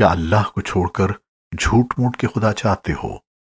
کیا اللہ کو چھوڑ کر جھوٹ موٹ کے خدا چاہتے ہو؟